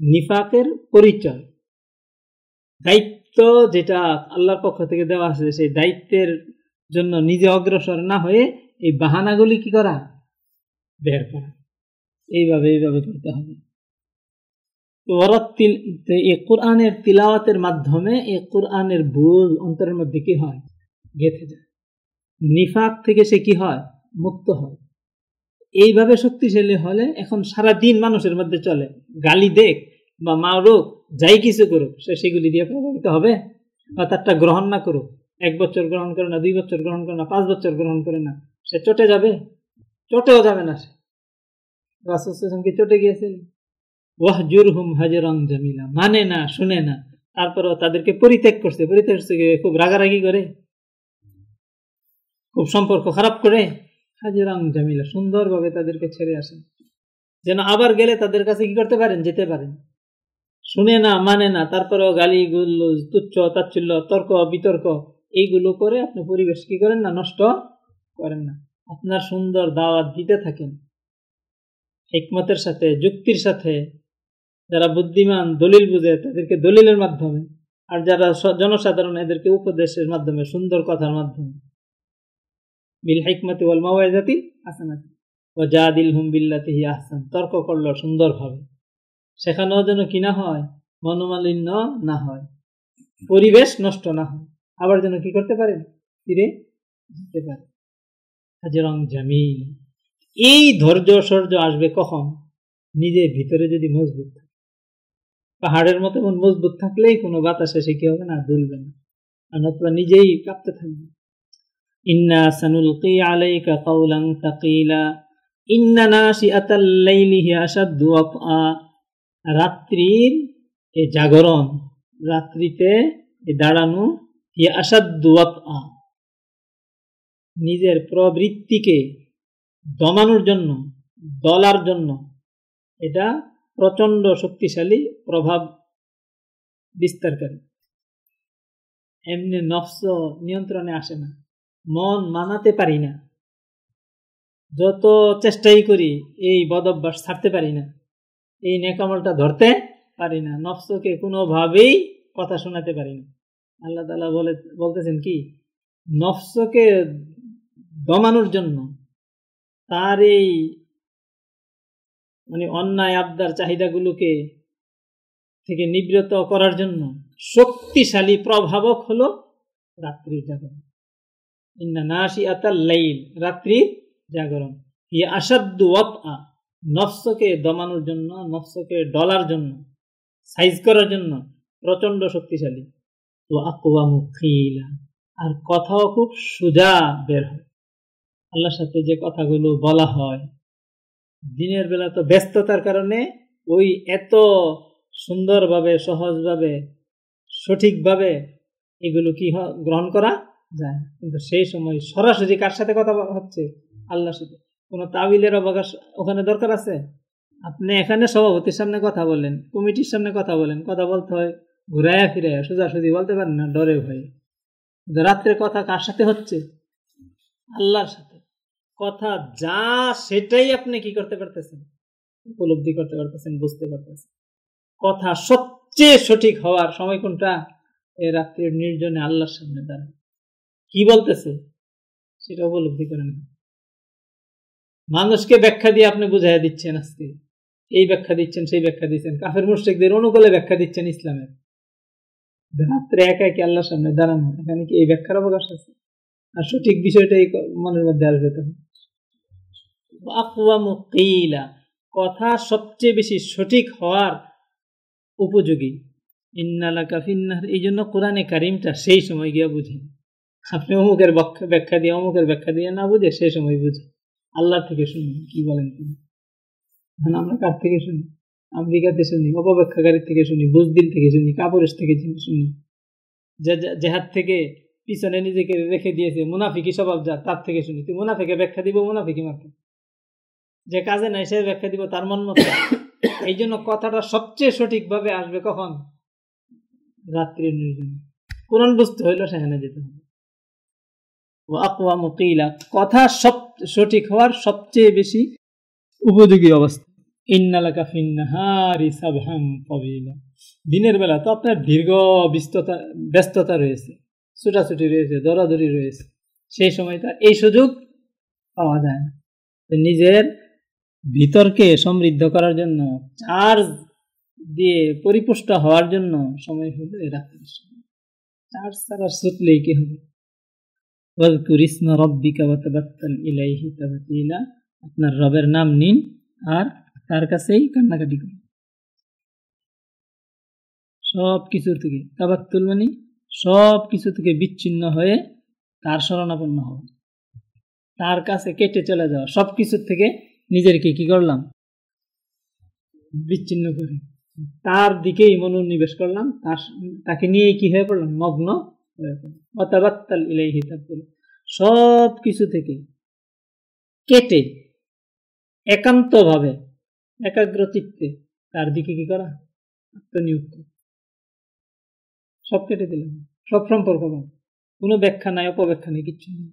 নিফাকের পরিচয়। দায়িত্ব যেটা আল্লাহর পক্ষ থেকে দেওয়া আছে, সেই দায়িত্বের জন্য নিজে অগ্রসর না হয়ে এই বাহানাগুলি কি করা? বের করা। এইভাবে এইভাবে করতে হবে। এই কোরআনের তিলাওয়াতের মাধ্যমে এই কোরআনের ভুল অন্তরের মধ্যে কি হয়? গেঁথে যায়। নিফাক থেকে সে কি হয়? মুক্ত হয়। এইভাবে শক্তিশালী হলে এখন সারা দিন মানুষের মধ্যে চলে। গালি দেখ বা মা মারুক, যাই কিছু করুক, সে সেগুলি দিয়ে প্রভাবিত হবে বা তারটা গ্রহণ না করুক। এক বছর গ্রহণ করে না, দুই বছর গ্রহণ করে না, পাঁচ বছর গ্রহণ করে না, সে চটে যাবে? চটেও যাবে না সে। রাসুলকে চটে গিয়েছেন? ওয়াহ জুর হুম হাজরং জামিলা। মানে না, শুনে না। তারপরও তাদেরকে পরিত্যাগ করছে। পরিত্যাগ করছে খুব রাগারাগি করে। খুব সম্পর্ক খারাপ করে। হাজরং জামিলা, সুন্দরভাবে তাদেরকে ছেড়ে আসেন। যেন আবার গেলে তাদের কাছে কি করতে পারেন? যেতে পারেন। শুনে না মানে না। তারপরেও গালি গুলো তুচ্ছ, তাচ্ছিল্য, তর্ক, বিতর্ক, এইগুলো করে আপনি পরিবেশ কি করেন না? নষ্ট করেন না। আপনার সুন্দর দাওয়াত দিতে থাকেন। হিকমতের সাথে যুক্তির সাথে যারা বুদ্ধিমান দলিল বুঝে তাদেরকে দলিলের মাধ্যমে আর যারা জনসাধারণ এদেরকে উপদেশের মাধ্যমে সুন্দর কথার মাধ্যমে বিল হিকমতি ওয়াল মাওয়াইজাতি হাসানাতি ও জাদিল হুম বিল্লাতিহি আহসান তর্ক করল সুন্দরভাবে সেখানেও যেন কি না হয় মনোমালিন্য না হয় পরিবেশ নষ্ট না হয় আবার যেন কি করতে পারেন ফিরে যেতে পারে হাজরং জামিল এই ধৈর্য সৌর্য আসবে কখন? নিজের ভিতরে যদি মজবুত থাকে। পাহাড়ের মতো মজবুত থাকলেই কোনো বাতাসে সে কি হবে না, দুলবে না। নতুবা নিজেই কাঁপতে থাকবে। ইন্না সানুলকি আলাইকা কাউলাং তাকিলা ইন্না নাশিআতাল লাইলি হিয়া আশাদ্দু ওয়াতআ রাত্রির এই জাগরণ, রাত্রিতে দাঁড়ানো নিজের প্রবৃত্তিকে দমানোর জন্য, দলার জন্য এটা প্রচণ্ড শক্তিশালী প্রভাব বিস্তারকারী এমনি নফস নিয়ন্ত্রণে আসে না, মন মানাতে পারি না। যত চেষ্টাই করি, এই বদ অভ্যাস ছাড়তে পারি না। এই নেকামলটা ধরতে পারি না, নফসকে কোনোভাবেই কথা শোনাতে পারি না। আল্লাহ তালা বলে, বলতেছেন কি, নফসকে দমানোর জন্য তার এই মানে অন্যায় আবদার চাহিদাগুলোকে থেকে নিবৃত করার জন্য শক্তিশালী প্রভাবক হলো রাত্রির জাগরণ। ইন্না নাসি আতাল লাইল, রাত্রির জাগরণ। ইয়ে আসাদ্দু আ নফসকে দমানোর জন্য, নফসকে ডলার জন্য, সাইজ করার জন্য প্রচণ্ড শক্তিশালী। তো আকুয়া মুখিলা আর কথাও খুব সোজা বের হয়। আল্লাহর সাথে যে কথাগুলো বলা হয়, দিনের বেলা তো ব্যস্ততার কারণে ওই এত সুন্দরভাবে, সহজভাবে, সঠিকভাবে এগুলো কি গ্রহণ করা যায়? কিন্তু সেই সময় সরাসরি কার সাথে কথা হচ্ছে? আল্লাহর সাথে। কোনো তাবিলের অবকাশ ওখানে দরকার আছে? আপনি এখানে সভাপতির সামনে কথা বলেন, কমিটির সামনে কথা বলেন, কথা বলতে হয়, ঘুরাইয়া ফিরাইয়া সোজাসুজি বলতে পারেন না ডরে ভয়ে রাত্রে কথা কার সাথে হচ্ছে? আল্লাহর সাথে। কথা যা সেটাই আপনি কি করতে পারতেছেন? উপলব্ধি করতে পারতেছেন, বুঝতে পারতেছেন। কথা সবচেয়ে সঠিক হওয়ার সময় কোনটা? এ রাত্রির নির্জনে আল্লাহর সামনে দাঁড়ায় কি বলতেছে? সেটা উপলব্ধি করেন মানুষকে ব্যাখ্যা দিয়ে আপনি বুঝাই দিচ্ছেন আজকে। এই ব্যাখ্যা দিচ্ছেন, সেই ব্যাখ্যা দিচ্ছেন। কাফের মুশ্রিকদের অনুকূলে ব্যাখ্যা দিচ্ছেন ইসলামের। রাত্রে একা একে আল্লাহর সামনে দাঁড়ানো? এখানে কি এই ব্যাখ্যার অবকাশ আছে? আর সঠিক বিষয়টা এই মনের মধ্যে আসবে তখন। কথা সবচেয়ে বেশি সঠিক হওয়ার উপযোগী। ইন্নালা কাফিন্নার এই জন্য কোরআনে কারিমটা সেই সময় গিয়া বুঝি। আপনি অমুকের ব্যাখ্যা দিয়ে, অমুকের ব্যাখ্যা দিয়ে না বুঝে, সেই সময় বুঝে। আল্লাহ থেকে শুনি কি বলেন তিনি? আমরা কার থেকে শুনি? আমেরিকাতে শুনি, অপব্যাখ্যাকারীর থেকে শুনি বুজদিল থেকে শুনি কাপড়ের থেকে শুনি। যে জেহাদ থেকে পিছনে নিজেকে রেখে দিয়েছে মুনাফিকি স্বভাব যা তার থেকে শুনি তুই মুনাফিকে ব্যাখ্যা দিব মুনাফিকি মাত্র। যে কাজে নাই, সে ব্যাখ্যা দিব তার মন মতো। এই জন্য কথাটা সবচেয়ে সঠিকভাবে আসবে কখন? রাত্রির নির্জন। কোরআন বুঝতে হইল সেখানে যেতে হবে। কথা সব সঠিক হওয়ার সবচেয়ে বেশি উপযোগী অবস্থা। ইন্নালাকা ফিন্নাহারি সাবহাম কবিলা দিনের বেলা তো আপনার দীর্ঘ ব্যস্ততা ব্যস্ততা রয়েছে। ছুটাছুটি রয়েছে, দৌড়াদৌড়ি রয়েছে, সেই সময়টা এই সুযোগ পাওয়া যায় না। নিজের ভিতরকে সমৃদ্ধ করার জন্য চার্জ দিয়ে পরিপুষ্ট হওয়ার জন্য সময় হলো রাতের সময় চার্জ ছাড়া সুতলেই কি হবে? আপনার রবের নাম নিন আর তার কাছেই কান্নাকাটি করুন। সব কিছু থেকে তাবাত্তুল মানে সব কিছু থেকে বিচ্ছিন্ন হয়ে তার শরণাপন্ন হওয়া তার কাছে কেটে চলে যাওয়া সব কিছুর থেকে নিজেরকে কি করলাম? বিচ্ছিন্ন করি। তার দিকেই মনোনিবেশ করলাম। তার তাকে নিয়ে কি হয়ে পড়লাম? মগ্ন হয়ে পড়লাম। ইলাইহি সব কিছু থেকে কেটে একান্তভাবে একাগ্র চিত্তে তার দিকে কি করা? আত্মনিয়োগ সব কেটে দিলাম। সব সম্পর্ক কোনো ব্যাখ্যা নাই, অপব্যাখ্যা নেই, কিচ্ছু নেই।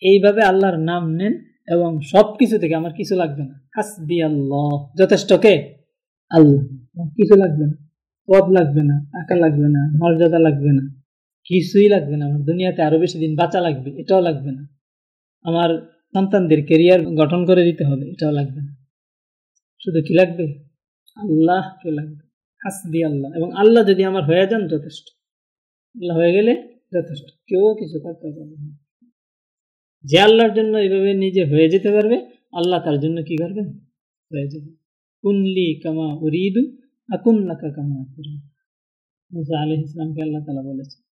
এইভাবে আল্লাহর নাম নেন এবং সব কিছু থেকে আমার কিছু লাগবে না। হাসবি আল্লাহ যথেষ্ট কে? আল্লাহ। কিছু লাগবে না। পদ লাগবে না? টাকা লাগবে না? মর্যাদা লাগবে না? কিছুই লাগবে না। আমার দুনিয়াতে আরও বেশি দিন বাঁচা লাগবে, এটাও লাগবে না। আমার সন্তানদের কেরিয়ার গঠন করে দিতে হবে, এটাও লাগবে না। শুধু কি লাগবে? আল্লাহকে লাগবে। হাসবি আল্লাহ এবং আল্লাহ যদি আমার হয়ে যান, যথেষ্ট। আল্লাহ হয়ে গেলে যথেষ্ট। কেউ কিছু করতে পারবে না। যে আল্লাহর জন্য এইভাবে নিজে হয়ে যেতে পারবে, আল্লাহ তার জন্য কি করবেন? হয়ে যাবে। কুনলি কামা উরিদু আকুন্নাকা কামা করি মুসা আলহ ইসলামকে আল্লাহ তালা বলেছে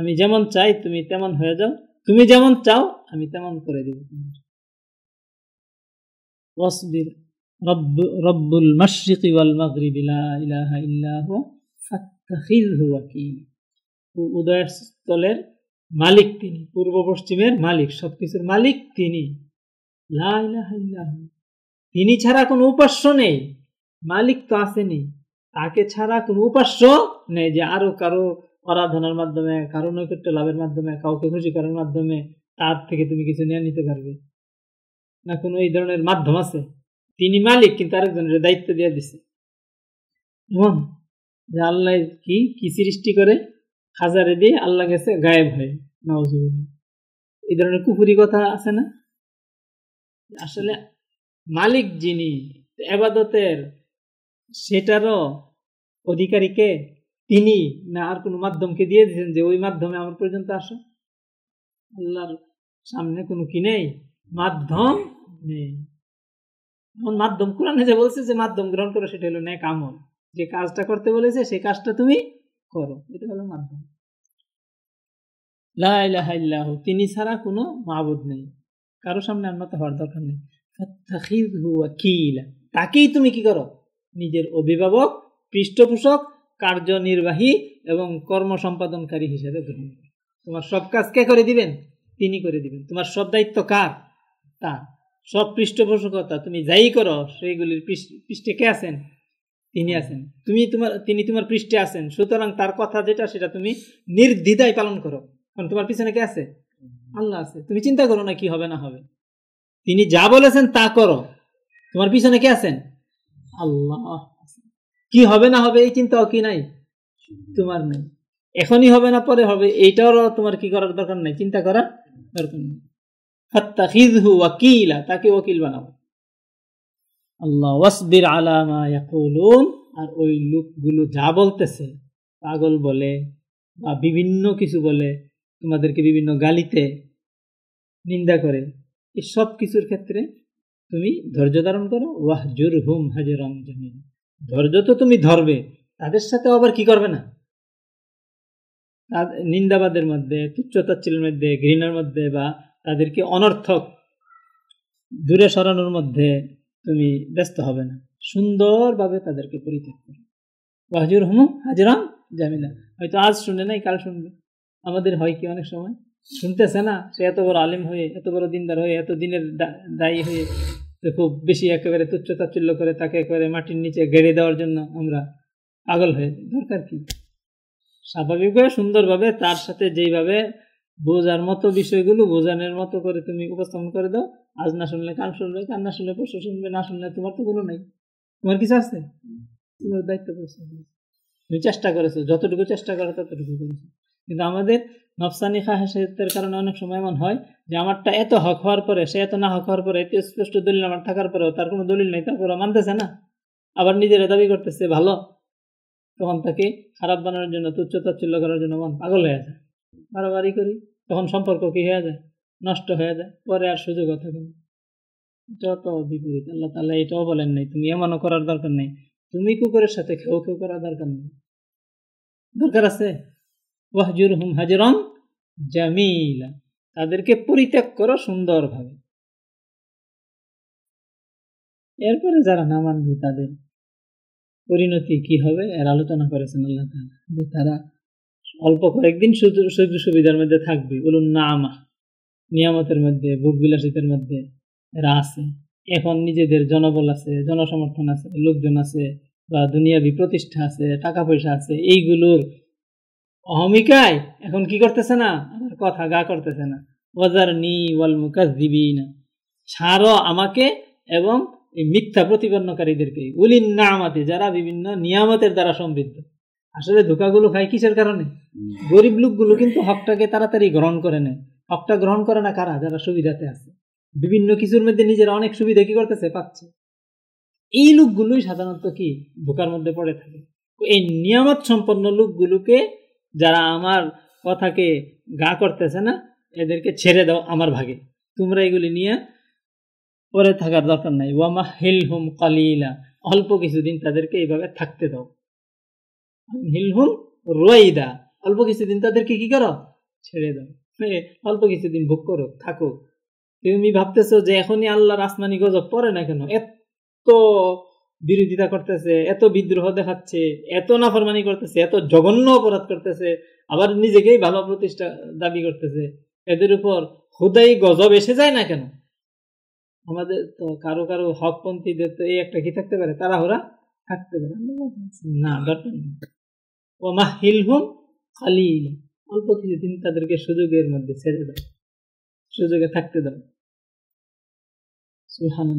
আমি যেমন চাই, তুমি তেমন হয়ে যাও। তুমি যেমন চাও, আমি তেমন করে দেব তোমার। লা ইলাহা ইল্লা হু ফাত্তাখিযহু ওয়াকিল। উদয়স্থলের মালিক তিনি, পূর্ব পশ্চিমের মালিক, সবকিছুর মালিক তিনি। লা ইলাহা তিনি ছাড়া কোনো উপাস্য নেই। মালিক তো আসেনি। তাকে ছাড়া কোনো উপাস্য নেই যে আরও কারও আরাধনার মাধ্যমে, কারও নৈকট্য লাভের মাধ্যমে, কাউকে খুশি করার মাধ্যমে তার থেকে তুমি কিছু নিয়ে নিতে পারবে। না কোনো এই ধরনের মাধ্যম আছে? তিনি মালিক, কিন্তু আরেকজনের দায়িত্ব দিয়ে দিছে। যে আল্লাহ কি কি সৃষ্টি করে? হাজারে দিয়ে আল্লাহ গেছে গায়েব হয় নওয়াজ এই ধরনের কুপুরি কথা আছে না? আসলে মালিক যিনি, এবাদতের সেটারও অধিকারীকে তিনি, না আর কোনো মাধ্যমকে দিয়ে দিয়েছেন যে ওই মাধ্যমে আমার পর্যন্ত আসো আল্লাহর সামনে কোনো কি নেই? মাধ্যম নেই। এমন মাধ্যম কোরআনে যে বলছে যে মাধ্যম গ্রহণ করো, সেটা হলো ন্যাক আমল। যে কাজটা করতে বলেছে সেই কাজটা তুমি করো। এটা হলো মাধ্যম। লাহ তিনি ছাড়া কোনো মাহবুদ নেই। কারও সামনে আন্নত হওয়ার দরকার নেই। তাকেই তুমি কি করো? নিজের অভিভাবক, পৃষ্ঠপোষক, কার্যনির্বাহী এবং কর্ম সম্পাদনকারী হিসেবে গ্রহণ তোমার সব কাজ কে করে দিবেন? তিনি করে দিবেন। তোমার সব দায়িত্ব কার? তার। সব পৃষ্ঠপোষকতা তুমি যাই করো, সেইগুলির পৃষ্ঠে কে আছেন? তিনি আছেন। তুমি তোমার তিনি তোমার পৃষ্ঠে আছেন। সুতরাং তার কথা যেটা, সেটা তুমি নির্দ্বিধায় পালন করো। কারণ তোমার পিছনে কে আছে? আল্লাহ আছে। তুমি চিন্তা করো না কি হবে না হবে। তিনি যা বলেছেন তা করো। তোমার পিছনে কে আছেন? আল্লাহ কি হবে না হবে এই চিন্তাও কি নাই? তোমার নেই। এখনই হবে না, পরে হবে। এইটারও তোমার কি করার দরকার নাই? চিন্তা করার দরকার নেই। তাকে ওকিল বানাও আল্লাহ, ওয়াসবির আলা মা ইয়াকুলুন, আর ওই লোকগুলো যা বলতেছে, পাগল বলে বা বিভিন্ন কিছু বলে, তোমাদেরকে বিভিন্ন গালিতে নিন্দা করে, এই সব কিছুর ক্ষেত্রে তুমি ধৈর্য ধারণ করো ওয়াহ জুর হুম হাজরাম ধৈর্য তো তুমি ধরবে, তাদের সাথে আবার কি করবে না? নিন্দাবাদের মধ্যে তুচ্ছতাচ্ছিলের মধ্যে, ঘৃণার মধ্যে বা তাদেরকে অনর্থক দূরে সরানোর মধ্যে তুমি ব্যস্ত হবে না। সুন্দরভাবে তাদেরকে পরিত্যাগ করো। ওয়াজুর হুম হাজরাম জামিলা। হয়তো আজ শুনে নাই, কাল শুনবে। আমাদের হয় কি অনেক সময়? শুনতেছে না? সে এত বড় আলিম হয়ে, এত বড় দিনদার হয়ে, এত দিনের দায়ী হয়ে খুব বেশি একেবারে তুচ্ছ তাচ্ছিল্য করে, তাকে একেবারে মাটির নিচে গেড়ে দেওয়ার জন্য আমরা পাগল হয়ে দরকার কি? স্বাভাবিকভাবে, সুন্দরভাবে, তার সাথে যেইভাবে বোঝার মতো বিষয়গুলো, বোঝানোর মতো করে তুমি উপস্থাপন করে দাও। আজ না শুনলে কান শুনলে কান না শুনলে পরশু শুনবে, না শুনলে তোমার তো কোনো নাই। তোমার কিছু আছে? তোমার দায়িত্ব তুমি চেষ্টা করেছ, যতটুকু চেষ্টা করো ততটুকু করেছ। কিন্তু আমাদের নফসানি খাহের কারণে অনেক সময় এমন হয় যে, আমারটা এত হক হওয়ার পরে, সে এত না হক হওয়ার পরে এত স্পষ্ট দলিল আমার থাকার পরেও তার কোনো দলিল নেই তারপরে মানতেছে না। আবার নিজেরা দাবি করতেছে, ভালো। তখন তাকে খারাপ বানানোর জন্য তুচ্ছ তাচ্ছিল্য করার জন্য মন পাগল হয়ে যায়। বাড়াবাড়ি করি, তখন সম্পর্ক কি হয়ে যায়? নষ্ট হয়ে যায়, পরে আর সুযোগও থাকে না। যত বিপরীত, আল্লাহ তাল্লাহ এটাও বলেন নাই, তুমি এমনও করার দরকার নেই, তুমি কুকুরের সাথে খেউ খেউ করার দরকার নেই। দরকার আছে? ওয়াহজুর হুম হাজরং জামিলা, তাদেরকে পরিত্যাগ করো সুন্দরভাবে। এরপরে যারা না মানবে, তাদের পরিণতি কি হবে? এর আলোচনা করেছেন আল্লাহ তাআলা। যে তারা অল্প কয়েকদিন সুযোগ সুবিধার মধ্যে থাকবে। বলুন, না আমা নিয়ামতের মধ্যে ভোগ বিলাসিতার মধ্যে এরা আছে। এখন নিজেদের জনবল আছে, জনসমর্থন আছে, লোকজন আছে বা দুনিয়াবি প্রতিষ্ঠা আছে টাকা পয়সা আছে, এইগুলোর অহমিকায় এখন কি করতেছে না? আমার কথা গা করতেছে না। ওয়াজার নি ওয়াল মুকাজ দিবি না ছাড়ো আমাকে এবং এই মিথ্যা প্রতিপন্নকারীদেরকে। উলিন না আমাতে যারা বিভিন্ন নিয়ামতের দ্বারা সমৃদ্ধ। আসলে ধোকাগুলো খায় কিসের কারণে? গরিব লোকগুলো কিন্তু হকটাকে তাড়াতাড়ি গ্রহণ করে নেয়। হকটা গ্রহণ করে না কারা? যারা সুবিধাতে আছে। বিভিন্ন কিছুর মধ্যে নিজেরা অনেক সুবিধা কি করতেছে? পাচ্ছে। এই লোকগুলোই সাধারণত কি? ধোকার মধ্যে পড়ে থাকে। এই নিয়ামত সম্পন্ন লোকগুলোকে যারা আমার কথাকে গা করতেছে না এদেরকে ছেড়ে দাও আমার ভাগে। তোমরা এগুলি নিয়ে পরে থাকার দরকার নাই। ওয়ামা হিল হুম কালিলা। অল্প কিছুদিন তাদেরকে এইভাবে থাকতে দাও। হিল হুম রোয়াইদা। অল্প কিছুদিন তাদেরকে কি করো? ছেড়ে দাও। অল্প কিছুদিন ভোগ করো, থাকো। তুমি ভাবতেছো যে এখনই আল্লাহর আসমানি গজব পরে না কেন? এত বিরোধিতা করতেছে, এত বিদ্রোহ দেখাচ্ছে, এত নাফরমানি করতেছে, এত জঘন্য অপরাধ করতেছে, আবার নিজেকেই ভালো প্রতিষ্ঠা দাবি করতেছে। এদের উপর হুদাই গজব এসে যায় না কেন? আমাদের তো কারও কারও হকপন্থীদের তো এই একটা কি থাকতে পারে? তারা ওরা থাকতে পারে। না দরকার নেই। খালি অল্প কিছুদিন তাদেরকে সুযোগের মধ্যে ছেড়ে দাও। সুযোগে থাকতে দাও। সুহান